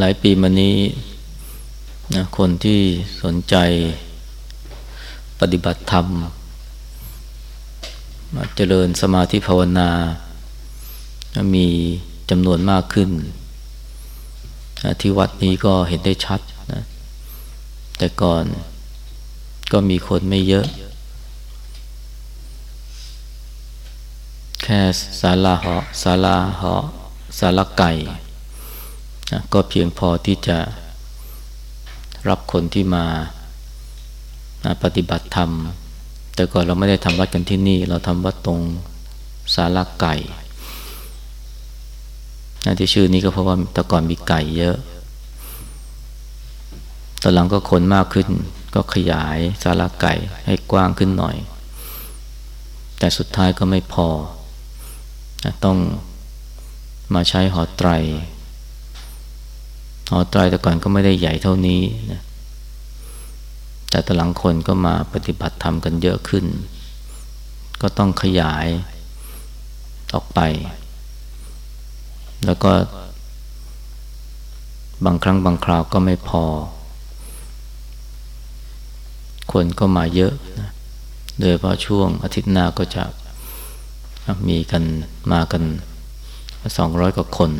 หลายปีมานี้นะคนที่สนใจปฏิบัติธรรมมาเจริญสมาธิภาวนา มีจำนวนมากขึ้น ที่วัดนี้ก็เห็นได้ชัดนะแต่ก่อนก็มีคนไม่เยอะ แค่ศาลาหอศาลาหอศาลาไก่ ก็เพียงพอที่จะรับคนที่มาปฏิบัติธรรม แต่ก่อนเราไม่ได้ทำวัดกันที่นี่ เราทำวัดตรงศาลาไก่นที่ชื่อนี้ก็เพราะว่าแต่ก่อนมีไก่เยอะตอนหลังก็คนมากขึ้น ก็ขยายศาลาไก่ให้กว้างขึ้นหน่อย แต่สุดท้ายก็ไม่พอ ต้องมาใช้หอไตร หอไตรแต่ก่อนก็ไม่ได้ใหญ่เท่านี้นะแต่ตหลังคนก็มาปฏิบัติธรรมกันเยอะขึ้น ก็ต้องขยายออกไป แล้วก็ บางครั้งบางคราวก็ไม่พอ คนก็มาเยอะนะโดยเพราะช่วงอาทิตย์หน้าก็จะมีกันมากันสองร้อยกว่าคน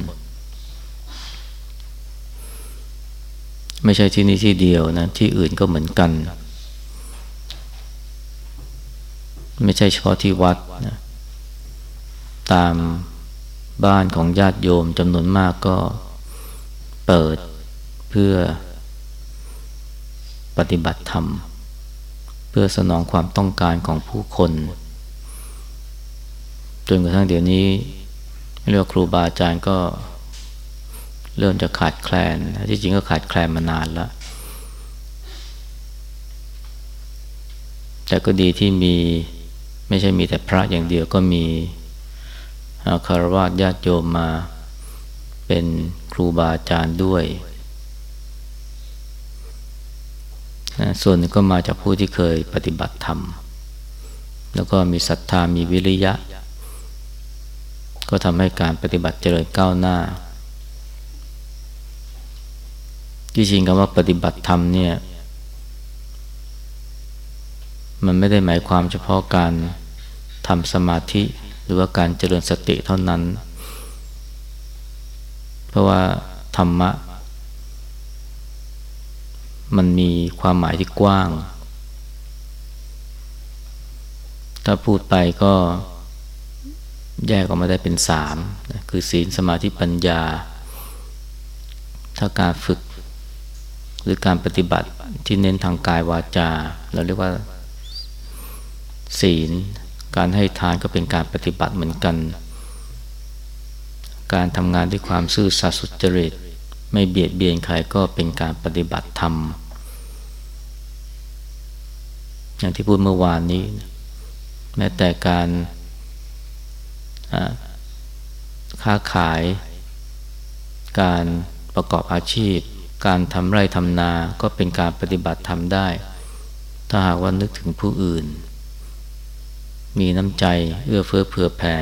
ไม่ใช่ที่นี่ที่เดียวนะ ที่อื่นก็เหมือนกัน ไม่ใช่เฉพาะที่วัดนะตามบ้านของญาติโยมจำนวนมากก็เปิดเพื่อปฏิบัติธรรม เพื่อสนองความต้องการของผู้คน จนกระทั่งเดี๋ยวนี้เรียกครูบาอาจารย์ก็ เริ่มจะขาดแคลน ที่จริงก็ขาดแคลนมานานแล้ว แต่ก็ดีที่มีไม่ใช่มีแต่พระอย่างเดียวก็มีคารวะญาติโยมมา เป็นครูบาอาจารย์ด้วย ส่วนนึงก็มาจากผู้ที่เคยปฏิบัติธรรม แล้วก็มีศรัทธามีวิริยะ ก็ทำให้การปฏิบัติเจริญก้าวหน้า ที่จริงคำว่าปฏิบัติธรรมเนี่ย มันไม่ได้หมายความเฉพาะการทำสมาธิ หรือว่าการเจริญสติเท่านั้น เพราะว่าธรรมะ มันมีความหมายที่กว้าง ถ้าพูดไปก็แยกออกมาได้เป็นสามคือศีลสมาธิปัญญา ถ้าการฝึก หรือการปฏิบัติที่เน้นทางกายวาจา เราเรียกว่า ศีล การให้ทานก็เป็นการปฏิบัติเหมือนกัน การทำงานด้วยความซื่อสัตย์สุจริต ไม่เบียดเบียนใครก็เป็นการปฏิบัติธรรม อย่างที่พูดเมื่อวานนี้ แม้แต่การค้าขาย การประกอบอาชีพ การทำไร่ทำนาก็เป็นการปฏิบัติธรรมได้ ถ้าหากว่านึกถึงผู้อื่น มีน้ำใจเอื้อเฟื้อเผื่อแผ่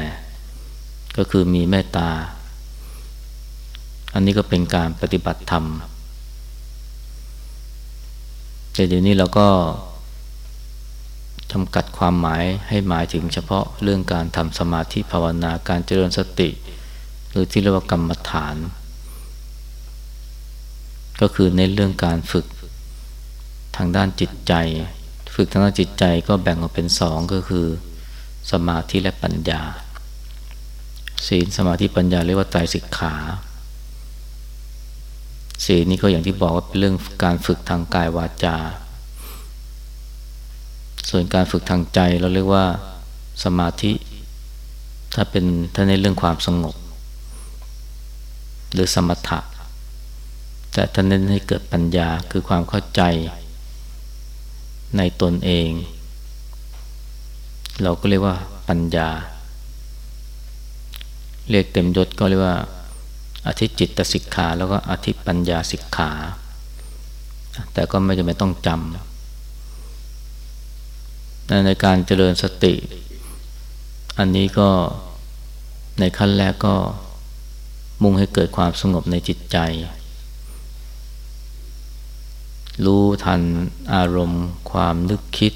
ก็คือมีเมตตา อันนี้ก็เป็นการปฏิบัติธรรม แต่เดี๋ยวนี้เราก็จำกัดความหมายให้หมายถึงเฉพาะเรื่องการทำสมาธิภาวนาการเจริญสติ หรือที่เรียกว่ากรรมฐาน ก็คือในเรื่องการฝึกทางด้านจิตใจ ฝึกทางด้านจิตใจก็แบ่งออกเป็นสองก็คือ สมาธิและปัญญา ศีลสมาธิปัญญาเรียกว่าไตรสิกขาศีลนี้ก็อย่างที่บอกว่าเป็นเรื่องการฝึกทางกายวาจา ส่วนการฝึกทางใจเราเรียกว่าสมาธิ ถ้าเป็นถ้าในเรื่องความสงบ หรือสมถะ แต่ท่านเน้นให้เกิดปัญญาคือความเข้าใจในตนเอง เราก็เรียกว่าปัญญา เรียกเต็มยศก็เรียกว่า อธิจิตตสิกขา แล้วก็อธิปัญญาสิกขา แต่ก็ไม่จำเป็นต้องจำในการเจริญสติ อันนี้ก็ในขั้นแรกก็มุ่งให้เกิดความสงบในจิตใจ รู้ทันอารมณ์ ความนึกคิด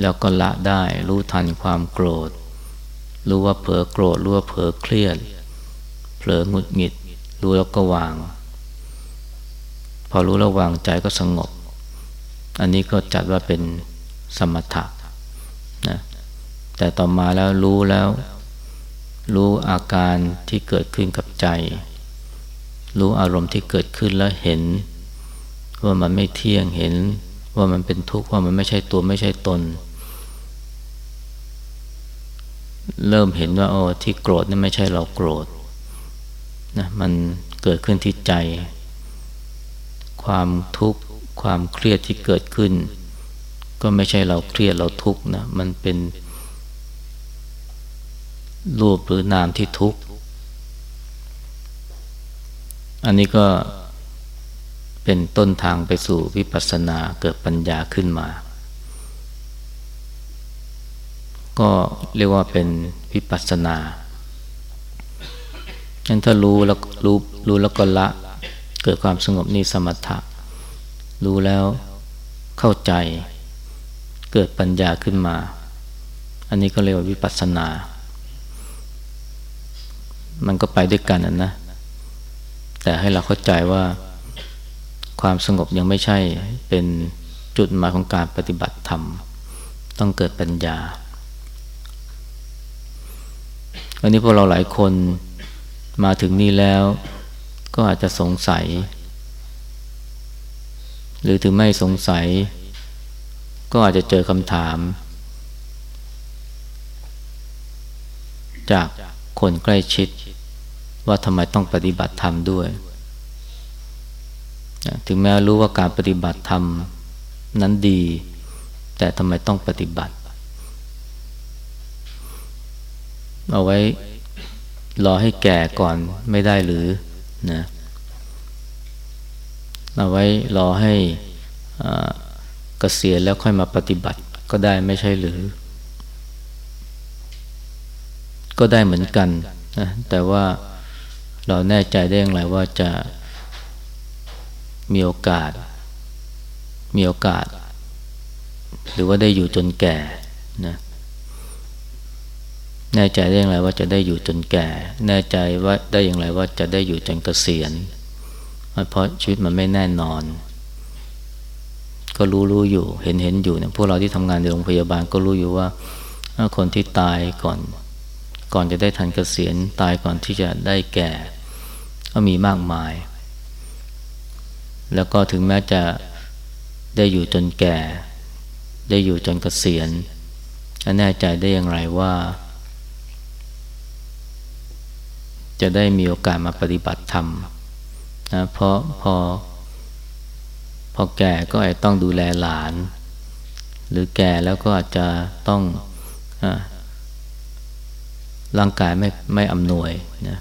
แล้วก็ละได้ รู้ทันความโกรธ รู้ว่าเผลอโกรธรู้ว่าเผลอเครียดเผลอหงุดหงิด รู้แล้วก็วาง พอรู้แล้ววางใจก็สงบ อันนี้ก็จัดว่าเป็นสมถะนะแต่ต่อมาแล้วรู้แล้ว รู้อาการที่เกิดขึ้นกับใจ รู้อารมณ์ที่เกิดขึ้นแล้วเห็น ว่ามันไม่เที่ยงเห็น ว่ามันเป็นทุกข์ว่ามันไม่ใช่ตัวไม่ใช่ตน เริ่มเห็นว่าโอ้ที่โกรธนี่ไม่ใช่เราโกรธนะมันเกิดขึ้นที่ใจ ความทุกข์ความเครียดที่เกิดขึ้น ก็ไม่ใช่เราเครียดเราทุกข์นะมันเป็นรูปหรือนามที่ทุกข์ อันนี้ก็ เป็นต้นทางไปสู่วิปัสสนาเกิดปัญญาขึ้นมา ก็เรียกว่าเป็นวิปัสสนาฉะนั้นถ้ารู้แล้วรู้รู้แล้วก็ละ เกิดความสงบนี่สมถะ รู้แล้วเข้าใจ เกิดปัญญาขึ้นมา อันนี้ก็เรียกว่าวิปัสสนา มันก็ไปด้วยกันนะ แต่ให้เราเข้าใจว่า ความสงบยังไม่ใช่เป็นจุดหมายของการปฏิบัติธรรม ต้องเกิดปัญญาอันนี้พวกเราหลายคนมาถึงนี่แล้ว ก็อาจจะสงสัย หรือถึงไม่สงสัย ก็อาจจะเจอคำถาม จากคนใกล้ชิด ว่าทำไมต้องปฏิบัติธรรมด้วย ถึงแม้รู้ว่าการปฏิบัติธรรมนั้นดี แต่ทำไมต้องปฏิบัติ เอาไว้รอให้แก่ก่อนไม่ได้หรือนะเอาไว้รอให้เกษียณแล้วค่อยมาปฏิบัติก็ได้ไม่ใช่หรือ ก็ได้เหมือนกันนะแต่ว่าเราแน่ใจได้อย่างไรว่าจะ มีโอกาส มีโอกาส หรือว่าได้อยู่จนแก่นะแน่ใจได้อย่างไรว่าจะได้อยู่จนแก่ แน่ใจว่าได้อย่างไรว่าจะได้อยู่จนเกษียณเพราะชีวิตมันไม่แน่นอน ก็รู้รู้อยู่เห็นเห็นอยู่เนี่ยพวกเราที่ทำงานในโรงพยาบาลก็รู้อยู่ว่าคนที่ตายก่อน ก่อนจะได้ทันเกษียณตายก่อนที่จะได้แก่ ก็มีมากมาย แล้วก็ถึงแม้จะได้อยู่จนแก่ ได้อยู่จนเกษียณแน่ใจได้อย่างไรว่า จะได้มีโอกาสมาปฏิบัติธรรมนะเพราะพอ พอแก่ก็อาจต้องดูแลหลาน หรือแก่แล้วก็อาจจะต้องอร่างกายไม่ไม่อำนวยนะ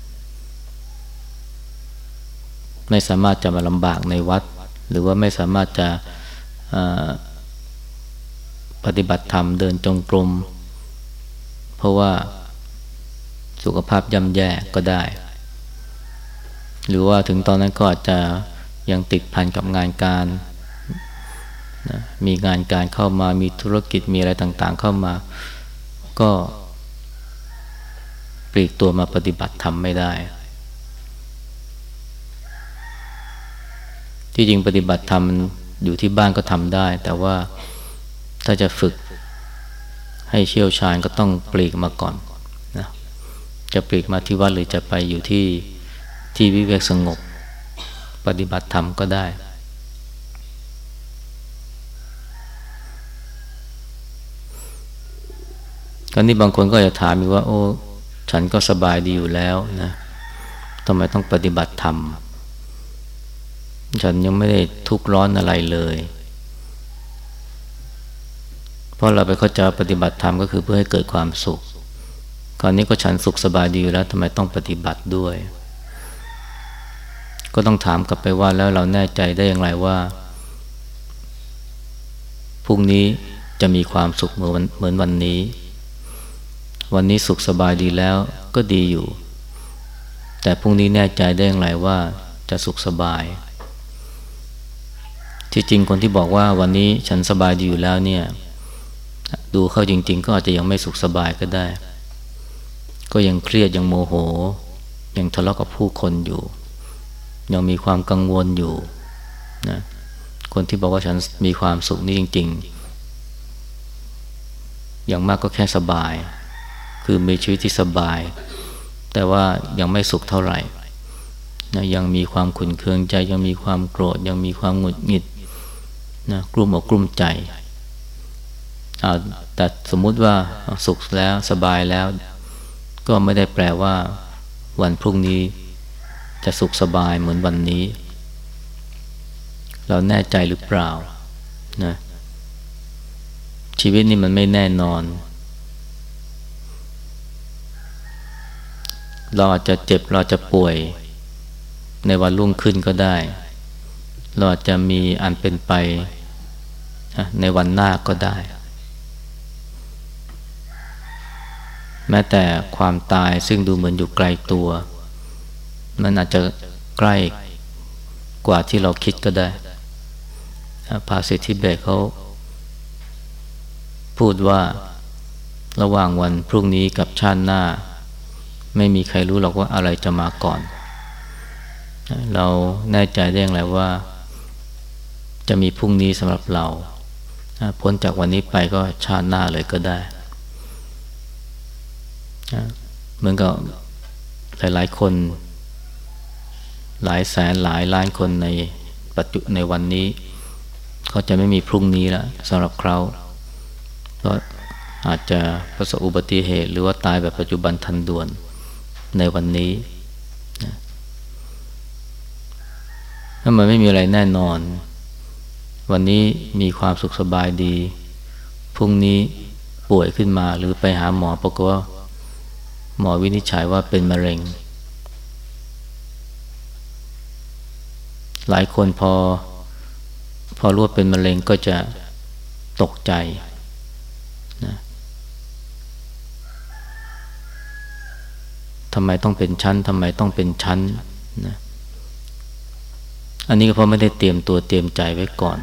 ไม่สามารถจะมาลำบากในวัด หรือว่าไม่สามารถจะปฏิบัติธรรมเดินจงกรมเพราะว่าสุขภาพย่ำแย่ก็ได้ หรือว่าถึงตอนนั้นก็อาจจะยังติดพันกับงานการนะมีงานการเข้ามามีธุรกิจมีอะไรต่างๆ เข้ามา ก็ปลีกตัวมาปฏิบัติธรรมไม่ได้ ที่จริงปฏิบัติธรรมอยู่ที่บ้านก็ทำได้ แต่ว่าถ้าจะฝึกให้เชี่ยวชาญก็ต้องปลีกมาก่อนนะจะปลีกมาที่วัดหรือจะไปอยู่ที่ที่วิเวกสงบ ปฏิบัติธรรมก็ได้กรณีบางคนก็จะถามอีว่า โอ้ ฉันก็สบายดีอยู่แล้วนะทำไมต้องปฏิบัติธรรม ฉันยังไม่ได้ทุกข์ร้อนอะไรเลย เพราะเราไปเข้าใจปฏิบัติธรรมก็คือเพื่อให้เกิดความสุขคราวนี้ก็ฉันสุขสบายดีอยู่แล้วทำไมต้องปฏิบัติด้วย ก็ต้องถามกลับไปว่าแล้วเราแน่ใจได้อย่างไรว่าพรุ่งนี้จะมีความสุขเหมือนเหมือนวันนี้ วันนี้สุขสบายดีแล้วก็ดีอยู่ แต่พรุ่งนี้แน่ใจได้อย่างไรว่าจะสุขสบาย ที่จริงคนที่บอกว่าวันนี้ฉันสบายดีอยู่แล้วเนี่ย ดูเข้าจริง ๆ ก็อาจจะยังไม่สุขสบายก็ได้ ก็ยังเครียดยังโมโห ยังทะเลาะกับผู้คนอยู่ ยังมีความกังวลอยู่นะคนที่บอกว่าฉันมีความสุขนี่จริง ๆ อย่างมากก็แค่สบาย คือมีชีวิตที่สบาย แต่ว่ายังไม่สุขเท่าไหร่นะยังมีความขุนเคืองใจยังมีความโกรธยังมีความหงุดหงิด นะกลุ่มอกกลุ่มใจแต่สมมุติว่าสุขแล้วสบายแล้ว ก็ไม่ได้แปลว่า วันพรุ่งนี้จะสุขสบายเหมือนวันนี้ เราแน่ใจหรือเปล่านะชีวิตนี่มันไม่แน่นอน เราอาจจะเจ็บเราจะป่วย ในวันรุ่งขึ้นก็ได้ เราอาจจะมีอันเป็นไป ในวันหน้าก็ได้ แม้แต่ความตายซึ่งดูเหมือนอยู่ไกลตัว มันอาจจะใกล้กว่าที่เราคิดก็ได้ภาษิตทิเบตเขาพูดว่าระหว่างวันพรุ่งนี้กับชาติหน้า ไม่มีใครรู้หรอกว่าอะไรจะมาก่อน เราแน่ใจได้อย่างไรว่า จะมีพรุ่งนี้สำหรับเรา พ้นจากวันนี้ไปก็ชาติหน้าเลยก็ได้ เหมือนกับหลาย ๆ คน หลายแสนหลายล้านคนในปัจจุในวันนี้เขาจะไม่มีพรุ่งนี้แล้วสำหรับเขาก็อาจจะประสบอุบัติเหตุ หรือว่าตายแบบปัจจุบันทันด่วนในวันนี้ถ้ามันไม่มีอะไรแน่นอน วันนี้มีความสุขสบายดี พรุ่งนี้ป่วยขึ้นมาหรือไปหาหมอปรากฏว่าหมอวินิจฉัยว่าเป็นมะเร็ง หลายคนพอ พอรู้ว่าเป็นมะเร็งก็จะตกใจนะทำไมต้องเป็นชั้นทำไมต้องเป็นชั้นนะอันนี้ก็เพราะไม่ได้เตรียมตัวเตรียมใจไว้ก่อน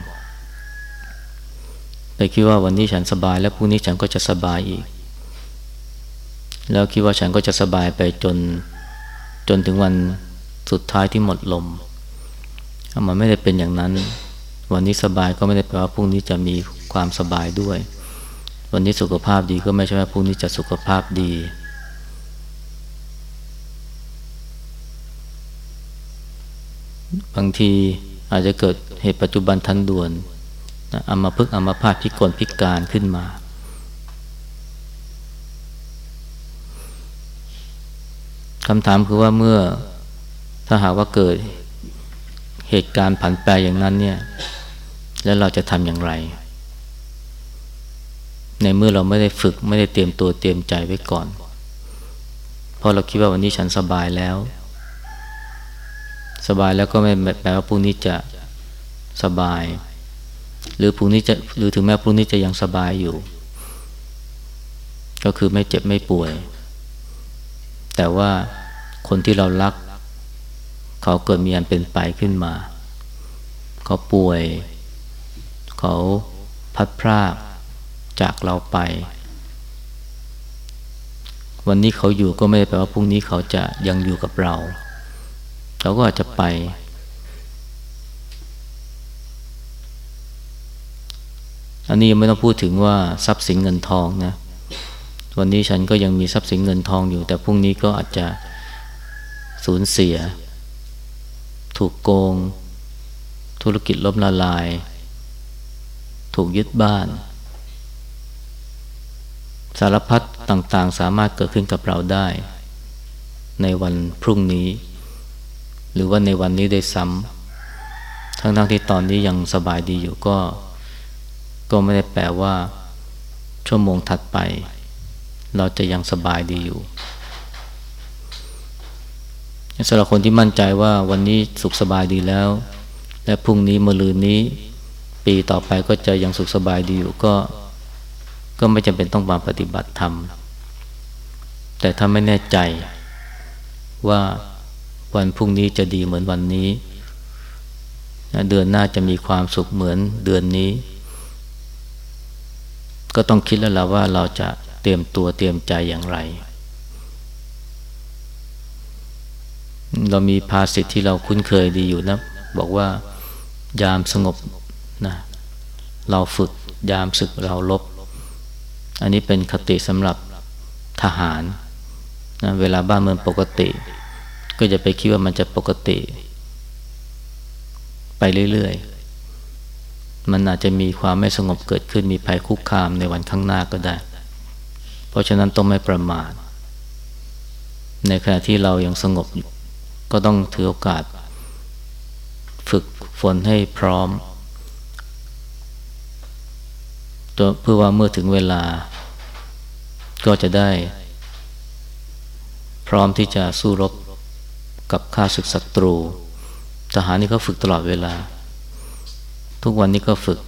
ไปคิดว่าวันนี้ฉันสบาย แล้วพรุ่งนี้ฉันก็จะสบายอีก แล้วคิดว่าฉันก็จะสบายไปจนจนถึงวันสุดท้ายที่หมดลมมันไม่ได้เป็นอย่างนั้น วันนี้สบายก็ไม่ได้แปลว่าพรุ่งนี้จะมีความสบายด้วย วันนี้สุขภาพดีก็ไม่ใช่ว่าพรุ่งนี้จะสุขภาพดีบางทีอาจจะเกิดเหตุปัจจุบันทันด่วน อามาพึกอามาพาดพิกลพิการขึ้นมา คำถามคือว่าเมื่อถ้าหากว่าเกิดเหตุการณ์ผันแปรอย่างนั้นเนี่ย แล้วเราจะทำอย่างไร ในเมื่อเราไม่ได้ฝึกไม่ได้เตรียมตัวเตรียมใจไว้ก่อน เพราะเราคิดว่าวันนี้ฉันสบายแล้ว สบายแล้วก็ไม่แปลว่าพรุ่งนี้จะสบาย หรือพรุ่งนี้จะหรือถึงแม้พรุ่งนี้จะยังสบายอยู่ ก็คือไม่เจ็บไม่ป่วย แต่ว่าคนที่เรารัก เขาเกิดมีอันเป็นไปขึ้นมา เขาป่วย เขาพัดพรากจากเราไป วันนี้เขาอยู่ก็ไม่ได้แปลว่าพรุ่งนี้เขาจะยังอยู่กับเรา เขาก็อาจจะไป อันนี้ยังไม่ต้องพูดถึงว่าทรัพย์สินเงินทองนะวันนี้ฉันก็ยังมีทรัพย์สินเงินทองอยู่ แต่พรุ่งนี้ก็อาจจะสูญเสีย ถูกโกง ธุรกิจล้มละลาย ถูกยึดบ้าน สารพัดต่างๆ สามารถเกิดขึ้นกับเราได้ ในวันพรุ่งนี้ หรือว่าในวันนี้ได้ซ้ำทั้งๆที่ตอนนี้ยังสบายดีอยู่ก็ ก็ไม่ได้แปลว่า ชั่วโมงถัดไป เราจะยังสบายดีอยู่สำหรับคนที่มั่นใจว่าวันนี้สุขสบายดีแล้ว และพรุ่งนี้มะรืนนี้ ปีต่อไปก็จะยังสุขสบายดีอยู่ก็ ก็ไม่จำเป็นต้องมาปฏิบัติธรรม แต่ถ้าไม่แน่ใจว่าวันพรุ่งนี้จะดีเหมือนวันนี้ เดือนหน้าจะมีความสุขเหมือนเดือนนี้ ก็ต้องคิดแล้วล่ะว่าเราจะเตรียมตัวเตรียมใจอย่างไร เรามีภาษิตที่เราคุ้นเคยดีอยู่นะ บอกว่ายามสงบนะเราฝึกยามศึกเราลบ อันนี้เป็นคติสำหรับทหารนะเวลาบ้านเมืองปกติ ก็จะไปคิดว่ามันจะปกติ ไปเรื่อยๆ มันอาจจะมีความไม่สงบเกิดขึ้นมีภัยคุกคามในวันข้างหน้าก็ได้ เพราะฉะนั้นต้องไม่ประมาท ในขณะที่เรายังสงบอยู่ก็ต้องถือโอกาส ฝึกฝนให้พร้อมตัวเพื่อว่าเมื่อถึงเวลา ก็จะได้ พร้อมที่จะสู้รบกับข้าศึกศัตรู ทหารนี่ก็ฝึกตลอดเวลา ทุกวันนี้ก็ฝึก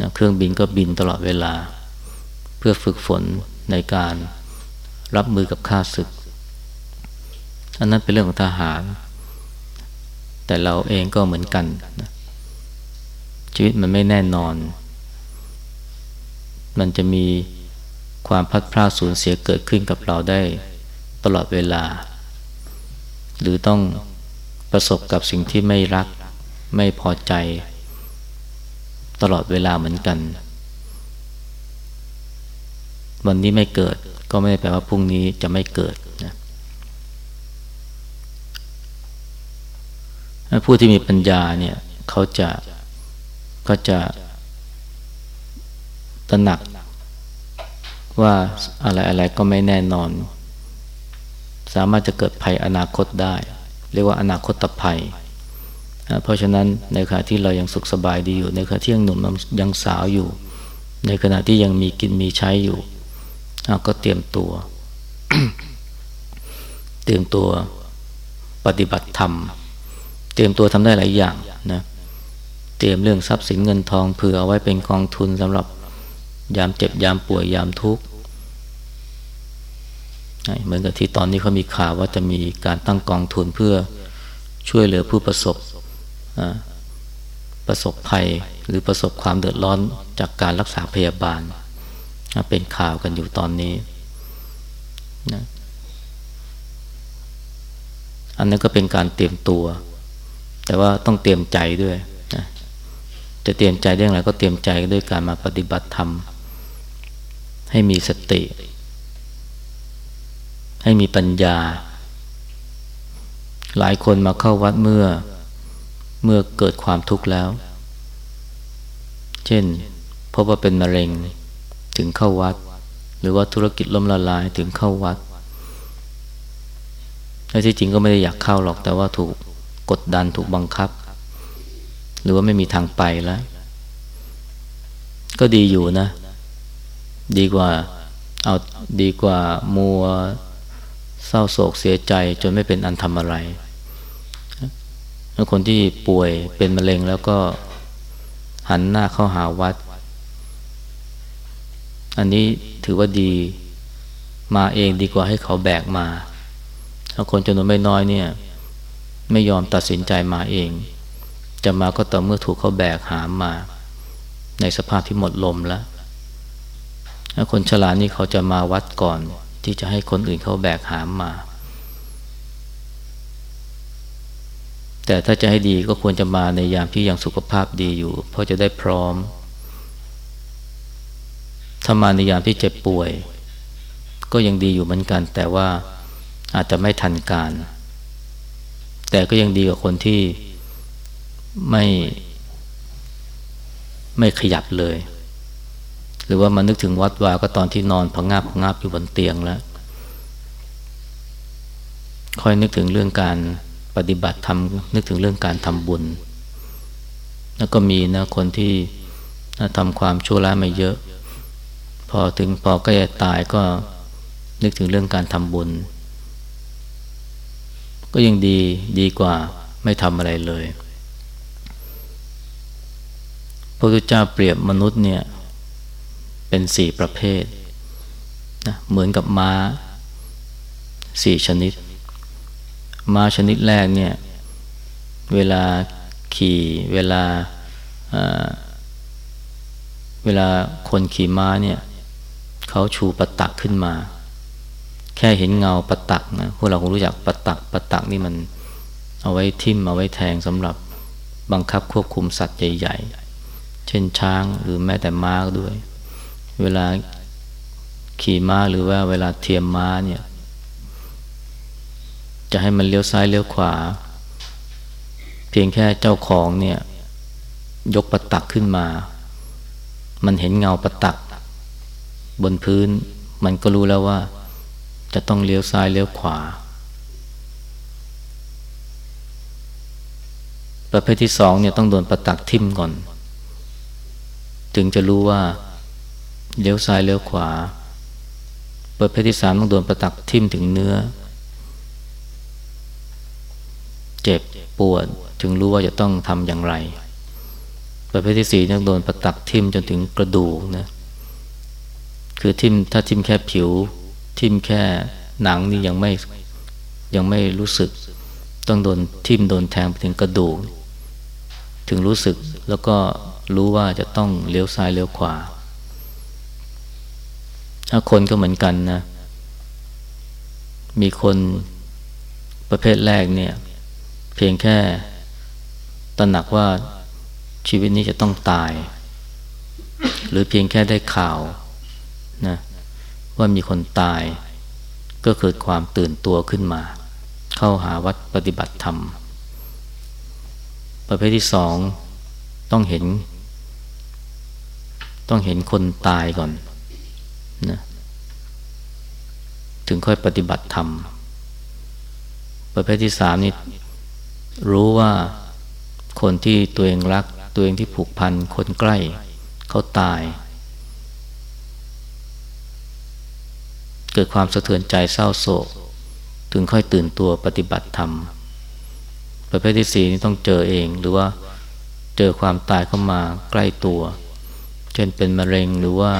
นะเครื่องบินก็บินตลอดเวลา เพื่อฝึกฝนในการรับมือกับข้าศึก อันนั้นเป็นเรื่องของทหาร แต่เราเองก็เหมือนกันนะชีวิตมันไม่แน่นอน มันจะมีความพัดพลาดสูญเสียเกิดขึ้นกับเราได้ตลอดเวลา หรือต้องประสบกับสิ่งที่ไม่รัก ไม่พอใจ ตลอดเวลาเหมือนกัน วันนี้ไม่เกิดก็ไม่ได้แปลว่าพรุ่งนี้จะไม่เกิดนะผู้ที่มีปัญญาเนี่ยเขาจะก็จะตระหนักว่าอะไรอะไรก็ไม่แน่นอน สามารถจะเกิดภัยอนาคตได้ เรียกว่าอนาคตภัย เพราะฉะนั้นในขณะที่เรายังสุขสบายดีอยู่ ในขณะที่ยังหนุ่มยังสาวอยู่ ในขณะที่ยังมีกินมีใช้อยู่ก็เตรียมตัว เตรียมตัวปฏิบัติธรรม เตรียมตัวทำได้หลายอย่างนะเตรียมเรื่องทรัพย์สินเงินทองเผื่อเอาไว้เป็นกองทุนสำหรับยามเจ็บยามป่วยยามทุกข์เหมือนกับที่ตอนนี้เขามีข่าวว่าจะมีการตั้งกองทุนเพื่อช่วยเหลือผู้ประสบ ประสบภัยหรือประสบความเดือดร้อนจากการรักษาพยาบาล เป็นข่าวกันอยู่ตอนนี้นะอันนั้นก็เป็นการเตรียมตัว แต่ว่าต้องเตรียมใจด้วยนะจะเตรียมใจได้อย่างไรก็เตรียมใจด้วยการมาปฏิบัติธรรม ให้มีสติ ให้มีปัญญา หลายคนมาเข้าวัดเมื่อ เมื่อเกิดความทุกข์แล้ว เช่นพบว่าเป็นมะเร็งถึงเข้าวัด หรือว่าธุรกิจล้มละลายถึงเข้าวัดและที่จริงก็ไม่ได้อยากเข้าหรอกแต่ว่าถูกกดดันถูกบังคับ หรือว่าไม่มีทางไปแล้ว ก็ดีอยู่นะ ดีกว่าเอาดีกว่ามัวเศร้าโศกเสียใจจนไม่เป็นอันทำอะไร แล้วคนที่ป่วยเป็นมะเร็งแล้วก็หันหน้าเข้าหาวัด อันนี้ถือว่าดีมาเองดีกว่าให้เขาแบกมาถ้าคนจำนวนไม่น้อยเนี่ย ไม่ยอมตัดสินใจมาเอง จะมาก็ต่อเมื่อถูกเขาแบกหามมา ในสภาพที่หมดลมแล้วคนฉลาดนี่เขาจะมาวัดก่อน ที่จะให้คนอื่นเขาแบกหามมา แต่ถ้าจะให้ดีก็ควรจะมาในยามที่ยังสุขภาพดีอยู่ เพราะจะได้พร้อม ถ้ามาในยามที่เจ็บป่วย ก็ยังดีอยู่เหมือนกัน แต่ว่าอาจจะไม่ทันการ แต่ก็ยังดีกว่าคนที่ไม่ไม่ขยับเลย หรือว่ามานึกถึงวัดวาก็ตอนที่นอนพังงาบพังงาบอยู่บนเตียงแล้วคอยนึกถึงเรื่องการ ปฏิบัติทำนึกถึงเรื่องการทำบุญ แล้วก็มีนะคนที่ทำความชั่วร้ายมาเยอะ พอถึงพอใกล้จะตายก็นึกถึงเรื่องการทำบุญ ก็ยังดีดีกว่าไม่ทำอะไรเลยพระพุทธเจ้าเปรียบมนุษย์เนี่ยเป็นสี่ประเภทนะเหมือนกับม้าสี่ชนิด ม้าชนิดแรกเนี่ย เวลาขี่เวลาเวลาคนขี่ม้าเนี่ยเขาชูปะตักขึ้นมา แค่เห็นเงาปะตักนะพวกเราคงรู้จักปะตักปะตักนี่มันเอาไว้ทิ่มเอาไว้แทงสำหรับบังคับควบคุมสัตว์ใหญ่ๆ เช่นช้างหรือแม้แต่ม้าด้วย เวลาขี่ม้าหรือว่าเวลาเทียมม้าเนี่ย จะให้มันเลี้ยวซ้ายเลี้ยวขวา เพียงแค่เจ้าของเนี่ยยกประตักขึ้นมา มันเห็นเงาประตัก บนพื้น มันก็รู้แล้วว่า จะต้องเลี้ยวซ้ายเลี้ยวขวา ประเภทที่สองเนี่ยต้องโดนประตักทิ่มก่อน ถึงจะรู้ว่าเลี้ยวซ้ายเลี้ยวขวา ประเภทที่สามต้องโดนประตักทิ่มถึงเนื้อ เจ็บปวด ถึงรู้ว่าจะต้องทำอย่างไร ประเภทที่สี่ต้องโดนประตักทิ่มจนถึงกระดูกนะคือทิ่มถ้าทิ่มแค่ผิว ทิ่มแค่หนังนี่ยังไม่ยังไม่รู้สึก ต้องโดนทิ่มโดนแทงไปถึงกระดูก ถึงรู้สึกแล้วก็รู้ว่าจะต้องเลี้ยวซ้ายเลี้ยวขวาถ้าคนก็เหมือนกันนะ มีคนประเภทแรกเนี่ย เพียงแค่ตระหนักว่าชีวิตนี้จะต้องตาย หรือเพียงแค่ได้ข่าวนะว่ามีคนตาย ก็เกิดความตื่นตัวขึ้นมา เข้าหาวัดปฏิบัติธรรม ประเภทที่สองต้องเห็น ต้องเห็นคนตายก่อนนะถึงค่อยปฏิบัติธรรม ประเภทที่สามนี่ รู้ว่าคนที่ตัวเองรัก ตัวเองที่ผูกพันคนใกล้เขาตาย เกิดความสะเทือนใจเศร้าโศก ถึงค่อยตื่นตัวปฏิบัติธรรม ประเภทที่สี่นี่ต้องเจอเองหรือว่าเจอความตายเข้ามาใกล้ตัว เช่นเป็นมะเร็งหรือว่า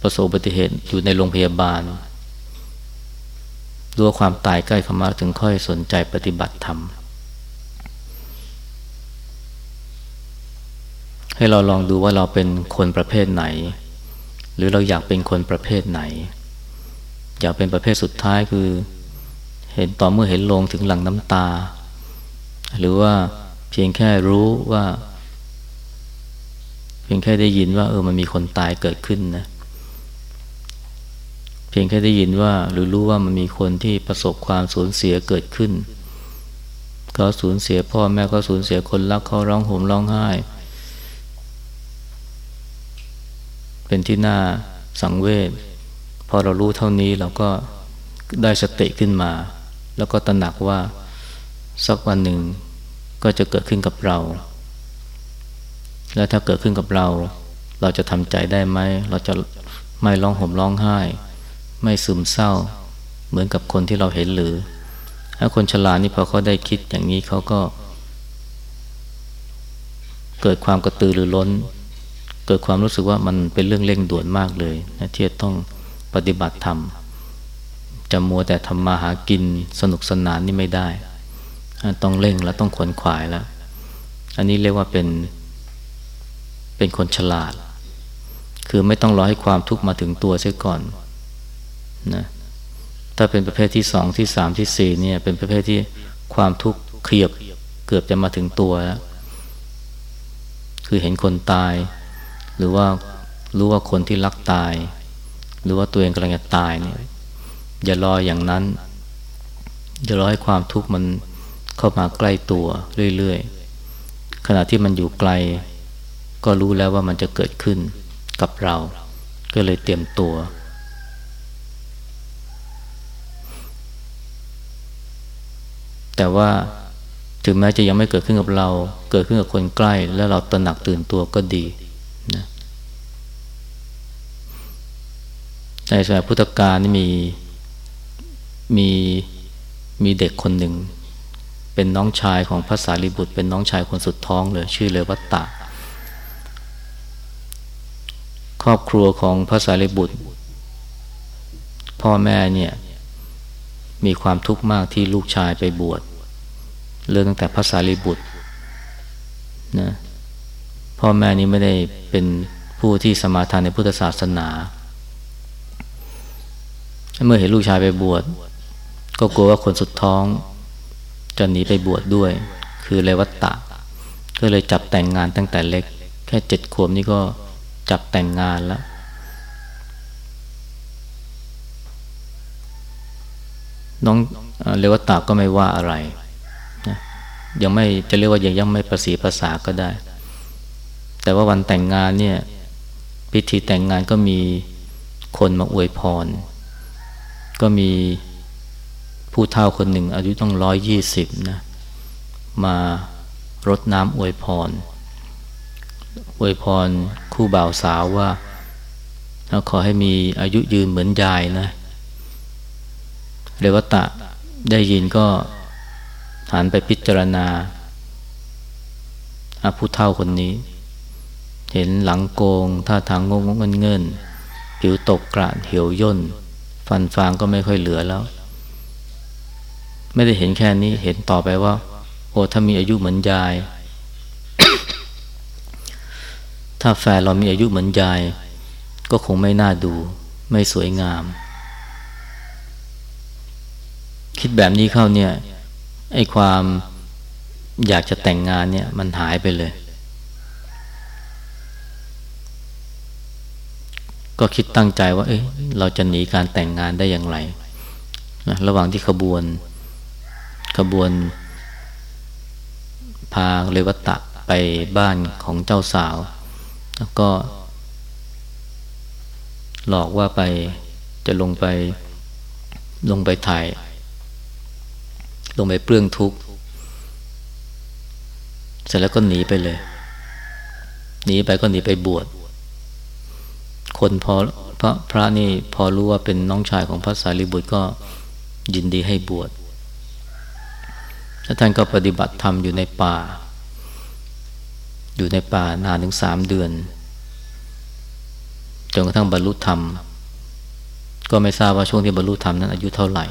ประสบอุบัติเหตุอยู่ในโรงพยาบาล รู้ว่าความตายใกล้เข้ามาถึงค่อยสนใจปฏิบัติธรรม ให้เราลองดูว่าเราเป็นคนประเภทไหน หรือเราอยากเป็นคนประเภทไหน อยากเป็นประเภทสุดท้ายคือ เห็นตอนเมื่อเห็นลงถึงหลังน้ำตา หรือว่าเพียงแค่รู้ว่า เพียงแค่ได้ยินว่า เออมันมีคนตายเกิดขึ้นนะ เพียงแค่ได้ยินว่าหรือรู้ว่ามันมีคนที่ประสบความสูญเสียเกิดขึ้นเขาสูญเสียพ่อแม่ก็สูญเสียคนรักเขาร้องห่มร้องไห้ เป็นที่น่าสังเวชพอเรารู้เท่านี้เราก็ได้สติขึ้นมา แล้วก็ตระหนักว่าสักวันหนึ่งก็จะเกิดขึ้นกับเรา และถ้าเกิดขึ้นกับเรา เราจะทำใจได้ไหม เราจะไม่ร้องห่มร้องไห้ ไม่ซึมเศร้า เหมือนกับคนที่เราเห็นหรือ ถ้าคนฉลาดนี่พอเขาได้คิดอย่างนี้เขาก็ เกิดความกระตือรือร้น เกิดความรู้สึกว่ามันเป็นเรื่องเร่งด่วนมากเลยนะที่จะต้องปฏิบัติธรรมจะมัวแต่ทำมาหากินสนุกสนานนี่ไม่ได้ ต้องเร่งและต้องขวนขวายแล้ว อันนี้เรียกว่าเป็น เป็นคนฉลาด คือไม่ต้องรอให้ความทุกข์มาถึงตัวเสียก่อน นะถ้าเป็นประเภทที่สองที่สามที่สี่เนี่ย เป็นประเภทที่ความทุกข์เขียบเกือบจะมาถึงตัวแล้วคือเห็นคนตาย หรือว่ารู้ว่าคนที่รักตาย หรือว่าตัวเองกำลังจะตายเนี่ยอย่ารออย่างนั้น อย่ารอให้ความทุกข์มันเข้ามาใกล้ตัวเรื่อยๆขณะที่มันอยู่ไกล ก็รู้แล้วว่ามันจะเกิดขึ้นกับเรา ก็เลยเตรียมตัว แต่ว่าถึงแม้จะยังไม่เกิดขึ้นกับเรา เกิดขึ้นกับคนใกล้ แล้วเราตระหนักตื่นตัวก็ดีนะในสมัยพุทธกาลนี่มีมีมีเด็กคนหนึ่ง เป็นน้องชายของพระสารีบุตร เป็นน้องชายคนสุดท้องเลยชื่อเลยวัตตะ ครอบครัวของพระสารีบุตร พ่อแม่เนี่ย มีความทุกข์มากที่ลูกชายไปบวชเริ่มตั้งแต่ภาษาลิบุตรนะพ่อแม่นี้ไม่ได้เป็นผู้ที่สมาทานในพุทธศาสนา เมื่อเห็นลูกชายไปบวชก็กลัวว่าคนสุดท้องจะหนีไปบวชดด้วย คือเลวัตตะ ก็เลยจับแต่งงานตั้งแต่เล็ก แค่เจ็ดขวบนี่ก็จับแต่งงานแล้ว น้องเลวตตะก็ไม่ว่าอะไรนะยังไม่จะเรียกว่ายังยังไม่ประสีภาษาก็ได้ แต่ว่าวันแต่งงานเนี่ย พิธีแต่งงานก็มีคนมาอวยพร ก็มีผู้เฒ่าคนหนึ่ง อายุต้องร้อยยี่สิบนะ มารดน้ำอวยพร อวยพรคู่บ่าวสาวว่าขอให้มีอายุยืนเหมือนยายนะ เรวตะได้ยินก็หันไปพิจารณาผู้เฒ่าคนนี้ เห็นหลังโกง ท่าทางงงงเงินเงินผิวตกกระเหี่ยวย่น ฟันฟางก็ไม่ค่อยเหลือแล้ว ไม่ได้เห็นแค่นี้เห็นต่อไปว่า โอ้ถ้ามีอายุเหมือนยาย ถ้าแฟนเรามีอายุเหมือนยาย ก็คงไม่น่าดู ไม่สวยงาม คิดแบบนี้เข้าเนี่ยไอ้ความอยากจะแต่งงานเนี่ย มันหายไปเลย ก็คิดตั้งใจว่า เอ้ยเราจะหนีการแต่งงานได้อย่างไรนะระหว่างที่ขบวน ขบวน พาเลวตะไปบ้านของเจ้าสาว แล้วก็ หลอกว่าไปจะลงไปลงไปถ่าย ลงไปเปลื้องทุกข์ เสร็จแล้วก็หนีไปเลย หนีไปก็หนีไปบวช คนพอพระพระนี่พอรู้ว่าเป็นน้องชายของพระสารีบุตรก็ยินดีให้บวชแล้วท่านก็ปฏิบัติธรรมอยู่ในป่า อยู่ในป่านานถึงสามเดือน จนกระทั่งบรรลุธรรม ก็ไม่ทราบว่าช่วงที่บรรลุธรรมนั้นอายุเท่าไหร่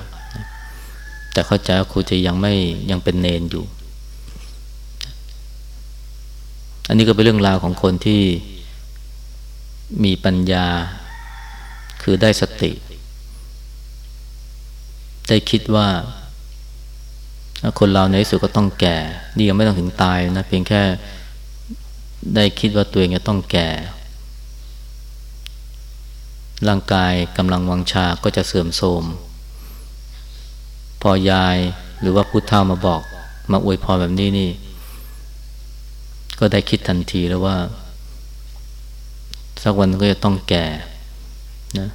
แต่เข้าใจว่าครูจะยังไม่ยังเป็นเนนอยู่ อันนี้ก็เป็นเรื่องราวของคนที่มีปัญญา คือได้สติ ได้คิดว่า คนเราในที่สุดก็ต้องแก่ นี่ยังไม่ต้องถึงตายนะ เพียงแค่ได้คิดว่าตัวเองจะต้องแก่ ร่างกายกำลังวังชาก็จะเสื่อมโทรม พอยายหรือว่าพุทธเท่ามาบอก มาอวยพรแบบนี้นี่ ก็ได้คิดทันทีแล้วว่า สักวันก็จะต้องแก่นะ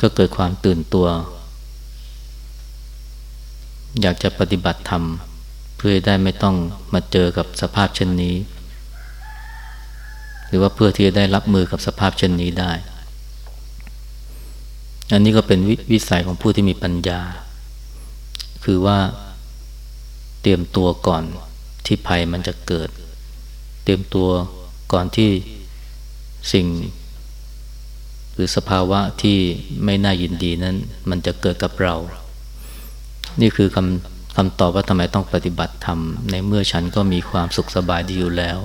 ก็เกิดความตื่นตัว อยากจะปฏิบัติธรรม เพื่อได้ไม่ต้องมาเจอกับสภาพเช่นนี้ หรือว่าเพื่อที่จะได้รับมือกับสภาพเช่นนี้ได้ อันนี้ก็เป็นววิสัยของผู้ที่มีปัญญา คือว่าเตรียมตัวก่อนที่ภัยมันจะเกิด เตรียมตัวก่อนที่สิ่ง หรือสภาวะที่ไม่น่ายินดีนั้น มันจะเกิดกับเรา นี่คือคำคำตอบว่าทำไมต้องปฏิบัติธรรม ในเมื่อฉันก็มีความสุขสบายดีอยู่แล้ว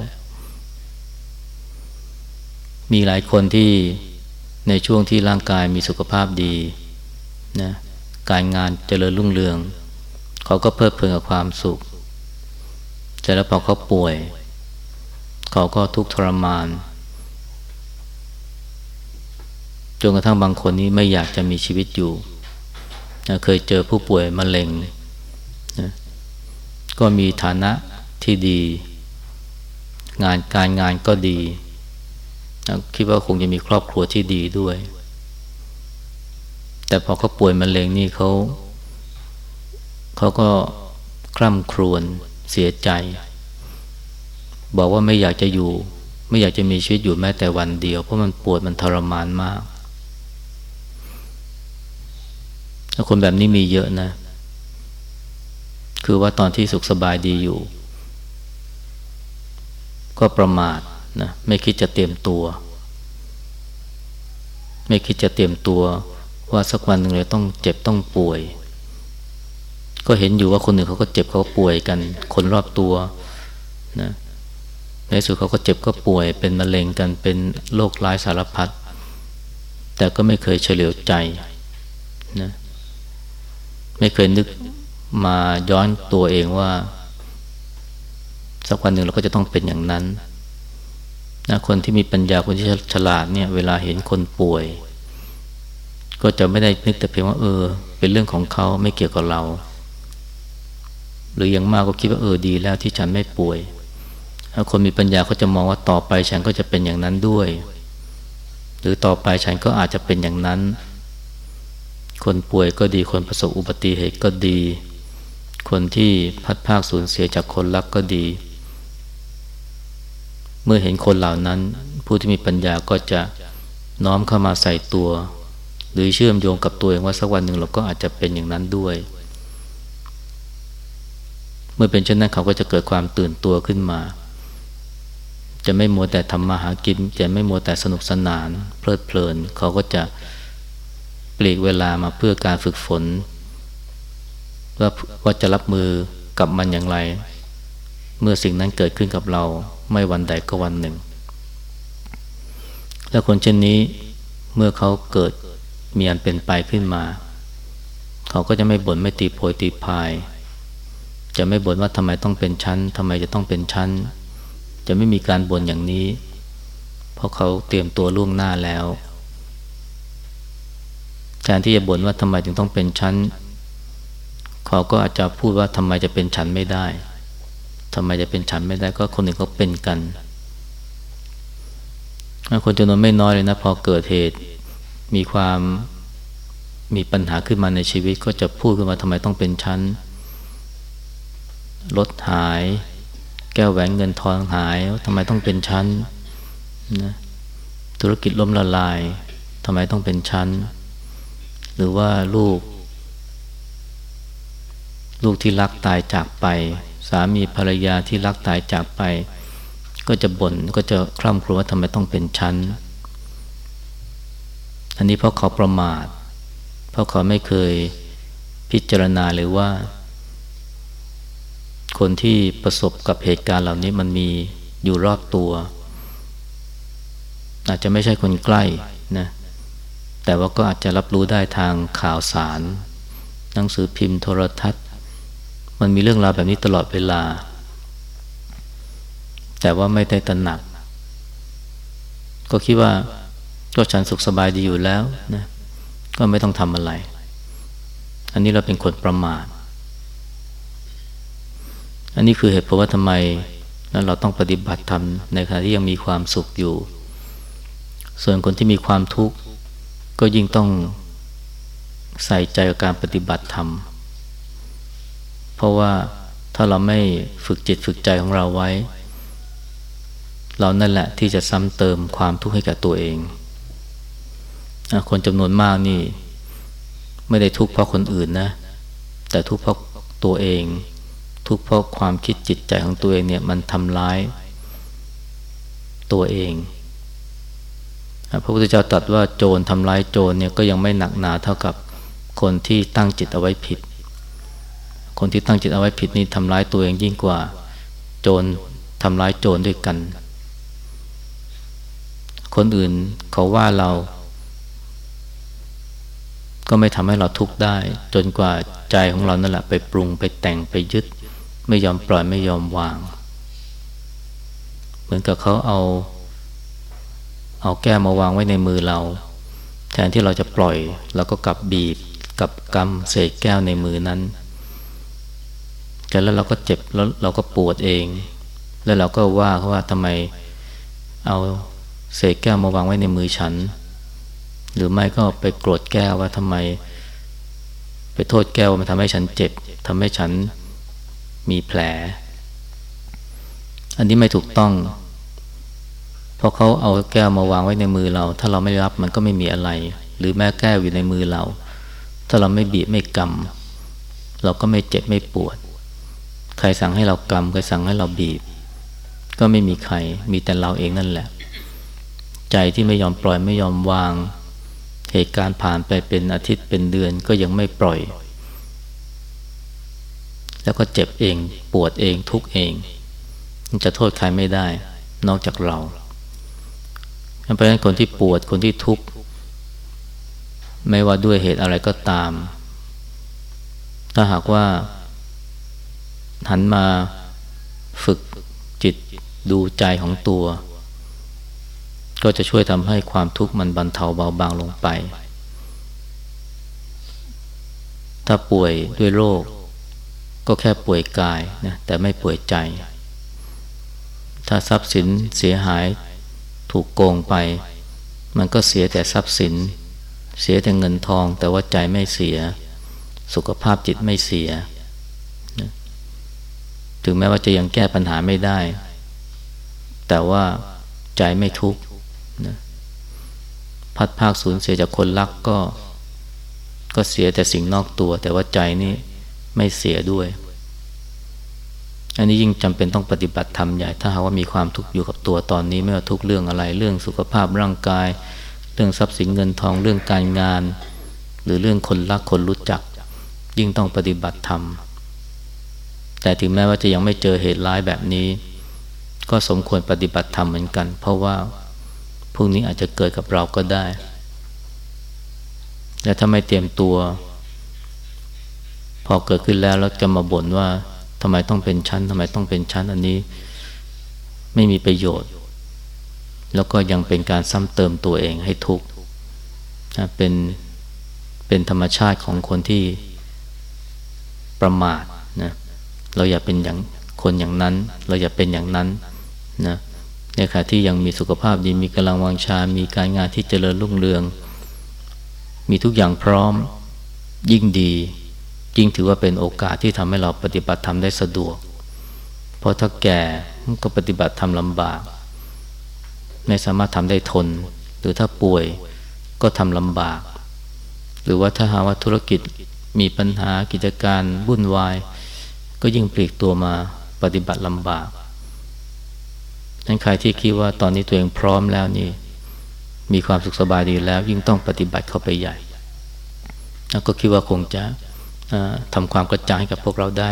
มีหลายคนที่ในช่วงที่ร่างกายมีสุขภาพดีนะการงานเจริญรุ่งเรือง เขาก็เพลิดเพลินกับความสุขแต่แล้วพอเขาป่วย เขาก็ทุกข์ทรมานจนกระทั่งบางคนนี้ไม่อยากจะมีชีวิตอยู่ เคยเจอผู้ป่วยมะเร็งนะก็มีฐานะที่ดี งานการงานก็ดีนะคิดว่าคงจะมีครอบครัวที่ดีด้วย แต่พอเขาป่วยมะเร็งนี่เขา เขาก็คร่ำครวญเสียใจ บอกว่าไม่อยากจะอยู่ ไม่อยากจะมีชีวิตอยู่แม้แต่วันเดียว เพราะมันปวดมันทรมานมากคนแบบนี้มีเยอะนะ คือว่าตอนที่สุขสบายดีอยู่ ก็ประมาทนะไม่คิดจะเตรียมตัว ไม่คิดจะเตรียมตัวว่าสักวันหนึ่งเลยต้องเจ็บต้องป่วย ก็เห็นอยู่ว่าคนอื่นเขาก็เจ็บเขาป่วยกัน คนรอบตัวนะในสุดเขาก็เจ็บก็ป่วย เป็นมะเร็งกันเป็นโรคร้ายสารพัดแต่ก็ไม่เคยเฉลียวใจนะไม่เคยนึกมาย้อนตัวเองว่า สักวันหนึ่งเราก็จะต้องเป็นอย่างนั้นนะคนที่มีปัญญาคนที่ฉลาดเนี่ย เวลาเห็นคนป่วย ก็จะไม่ได้นึกแต่เพียงว่าเออ เป็นเรื่องของเขาไม่เกี่ยวกับเรา หรืออย่างมากก็คิดว่าเออดีแล้วที่ฉันไม่ป่วยถ้าคนมีปัญญาเขาจะมองว่าต่อไปฉันก็จะเป็นอย่างนั้นด้วย หรือต่อไปฉันก็อาจจะเป็นอย่างนั้น คนป่วยก็ดีคนประสบอุบัติเหตุก็ดี คนที่พัดภาคสูญเสียจากคนรักก็ดี เมื่อเห็นคนเหล่านั้น ผู้ที่มีปัญญาก็จะน้อมเข้ามาใส่ตัว หรือเชื่อมโยงกับตัวเองว่าสักวันหนึ่งเราก็อาจจะเป็นอย่างนั้นด้วย เมื่อเป็นเช่นนั้นเขาก็จะเกิดความตื่นตัวขึ้นมา จะไม่มัวแต่ทำมาหากิน จะไม่มัวแต่สนุกสนาน เพลิดเพลิน เขาก็จะปลีกเวลามาเพื่อการฝึกฝน ว่าว่าจะรับมือกับมันอย่างไร เมื่อสิ่งนั้นเกิดขึ้นกับเราไม่วันใดก็วันหนึ่ง แล้วคนเช่นนี้เมื่อเขาเกิดมีอันเป็นไปขึ้นมา เขาก็จะไม่บ่นไม่ตีโพยตีพาย จะไม่บ่นว่าทำไมต้องเป็นชั้นทำไมจะต้องเป็นชั้น จะไม่มีการบ่นอย่างนี้ เพราะเขาเตรียมตัวล่วงหน้าแล้วแทนที่จะบ่นว่าทำไมจึงต้องเป็นชั้น เขาก็อาจจะพูดว่าทำไมจะเป็นชั้นไม่ได้ทำไมจะเป็นฉันไม่ได้ก็คนอื่นเขาเป็นกัน คนจำนวนไม่น้อยเลยนะพอเกิดเหตุมีความมีปัญหาขึ้นมาในชีวิตก็จะพูดขึ้นมาทำไมต้องเป็นชั้น รถหาย แก้วแหวนเงินทองหายทำไมต้องเป็นชั้นนะธุรกิจล้มละลายทำไมต้องเป็นชั้น หรือว่าลูก ลูกที่รักตายจากไป สามีภรรยาที่รักตายจากไป ก็จะบน่นก็จะคร่ำครวญว่าทำไมต้องเป็นชั้น อันนี้เพราะเขาประมาท เพราะเขาไม่เคยพิจารณาเลยว่า คนที่ประสบกับเหตุการณ์เหล่านี้มันมีอยู่รอบตัว อาจจะไม่ใช่คนใกล้นะแต่ว่าก็อาจจะรับรู้ได้ทางข่าวสาร หนังสือพิมพ์โทรทัศน์ มันมีเรื่องราวแบบนี้ตลอดเวลา แต่ว่าไม่ได้ตระหนัก ก็คิดว่าก็ฉันสุขสบายดีอยู่แล้วนะก็ไม่ต้องทำอะไร อันนี้เราเป็นคนประมาท อันนี้คือเหตุผลว่าทำไมแล้วเราต้องปฏิบัติธรรมในขณะที่ยังมีความสุขอยู่ ส่วนคนที่มีความทุกข์ก็ยิ่งต้องใส่ใจกับการปฏิบัติธรรม เพราะว่าถ้าเราไม่ฝึกจิตฝึกใจของเราไว้ เรานั่นแหละที่จะซ้ำเติมความทุกข์ให้กับตัวเอง คนจำนวนมากนี่ ไม่ได้ทุกข์เพราะคนอื่นนะ แต่ทุกข์เพราะตัวเอง ทุกข์เพราะความคิดจิตใจของตัวเองเนี่ยมันทำร้ายตัวเอง พระพุทธเจ้าตรัสว่าโจรทำร้ายโจรเนี่ยก็ยังไม่หนักหนาเท่ากับคนที่ตั้งจิตเอาไว้ผิด คนที่ตั้งจิตเอาไว้ผิดนี่ทำร้ายตัวเองยิ่งกว่า โจรทำร้ายโจรด้วยกัน คนอื่นเขาว่าเรา ก็ไม่ทำให้เราทุกข์ได้ จนกว่าใจของเรานั่นแหละไปปรุงไปแต่งไปยึด ไม่ยอมปล่อยไม่ยอมวาง เหมือนกับเขาเอา เอาแก้วมาวางไว้ในมือเรา แทนที่เราจะปล่อยเราก็กลับบีบกับกำเศษแก้วในมือนั้นแต่แล้วเราก็เจ็บแล้วเราก็ปวดเอง แล้วเราก็ว่าเขาว่าทำไมเอาเศษแก้วมาวางไว้ในมือฉัน หรือไม่ก็ไปโกรธแก้วว่าทำไม ไปโทษแก้วว่ามันทำให้ฉันเจ็บทำให้ฉัน มีแผล อันนี้ไม่ถูกต้อง เพราะเขาเอาแก้วมาวางไว้ในมือเรา ถ้าเราไม่รับมันก็ไม่มีอะไร หรือแม้แก้วอยู่ในมือเรา ถ้าเราไม่บีบไม่กำเราก็ไม่เจ็บไม่ปวด ใครสั่งให้เรากำใครสั่งให้เราบีบ ก็ไม่มีใคร มีแต่เราเองนั่นแหละ ใจที่ไม่ยอมปล่อยไม่ยอมวาง เหตุการณ์ผ่านไปเป็นอาทิตย์เป็นเดือนก็ยังไม่ปล่อย แล้วก็เจ็บเอง ปวดเองทุกเองจะโทษใครไม่ได้ นอกจากเราเพราะฉะนั้นคนที่ปวดคนที่ทุกข์ไม่ว่าด้วยเหตุอะไรก็ตาม ถ้าหากว่า หันมาฝึกจิตดูใจของตัว ก็จะช่วยทำให้ความทุกข์มันบรรเทาเบาบางลงไป ถ้าป่วยด้วยโรค ก็แค่ป่วยกายนะแต่ไม่ป่วยใจ ถ้าทรัพย์สินเสียหายถูกโกงไป มันก็เสียแต่ทรัพย์สิน เสียแต่เงินทอง แต่ว่าใจไม่เสีย สุขภาพจิตไม่เสีย ถึงแม้ว่าจะยังแก้ปัญหาไม่ได้ แต่ว่าใจไม่ทุกข์นะพัดภาคสูญเสียจากคนรักก็ ก็เสียแต่สิ่งนอกตัว แต่ว่าใจนี่ ไม่เสียด้วย อันนี้ยิ่งจำเป็นต้องปฏิบัติธรรมใหญ่ถ้าหากว่ามีความทุกข์อยู่กับตัวตอนนี้ไม่ว่าทุกเรื่องอะไรเรื่องสุขภาพร่างกาย เรื่องทรัพย์สินเงินทองเรื่องการงาน หรือเรื่องคนรักคนรู้จัก ยิ่งต้องปฏิบัติธรรมแต่ถึงแม้ว่าจะยังไม่เจอเหตุร้ายแบบนี้ ก็สมควรปฏิบัติธรรมเหมือนกัน เพราะว่าพรุ่งนี้อาจจะเกิดกับเราก็ได้ และถ้าไม่เตรียมตัว พอเกิดขึ้นแล้วแล้วจะมาบ่นว่าทำไมต้องเป็นชั้นทำไมต้องเป็นชั้นอันนี้ ไม่มีประโยชน์ แล้วก็ยังเป็นการซ้ำเติมตัวเองให้ทุกข์เป็นเป็นธรรมชาติของคนที่ประมาทนะเราอย่าเป็นอย่างคนอย่างนั้น เราอย่าเป็นอย่างนั้นนะในขณะที่ยังมีสุขภาพดีมีกำลังวังชา มีการงานที่เจริญรุ่งเรือง มีทุกอย่างพร้อมยิ่งดี ยิ่งถือว่าเป็นโอกาสที่ทำให้เราปฏิบัติธรรมได้สะดวก เพราะถ้าแก่ก็ปฏิบัติธรรมลำบาก ไม่สามารถทำได้ทน หรือถ้าป่วยก็ทำลำบาก หรือว่าถ้าหาว่าธุรกิจมีปัญหากิจการวุ่นวาย ก็ยิ่งปลีกตัวมาปฏิบัติลำบากนั้นใครที่คิดว่าตอนนี้ตัวเองพร้อมแล้วนี่มีความสุขสบายดีแล้วยิ่งต้องปฏิบัติเข้าไปใหญ่ แล้วก็คิดว่าคงจะ ทำความกระจ่างให้กับพวกเราได้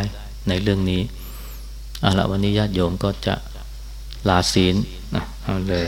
ในเรื่องนี้เอาละวันนี้ญาติโยมก็จะลาศีลนะเอาเลย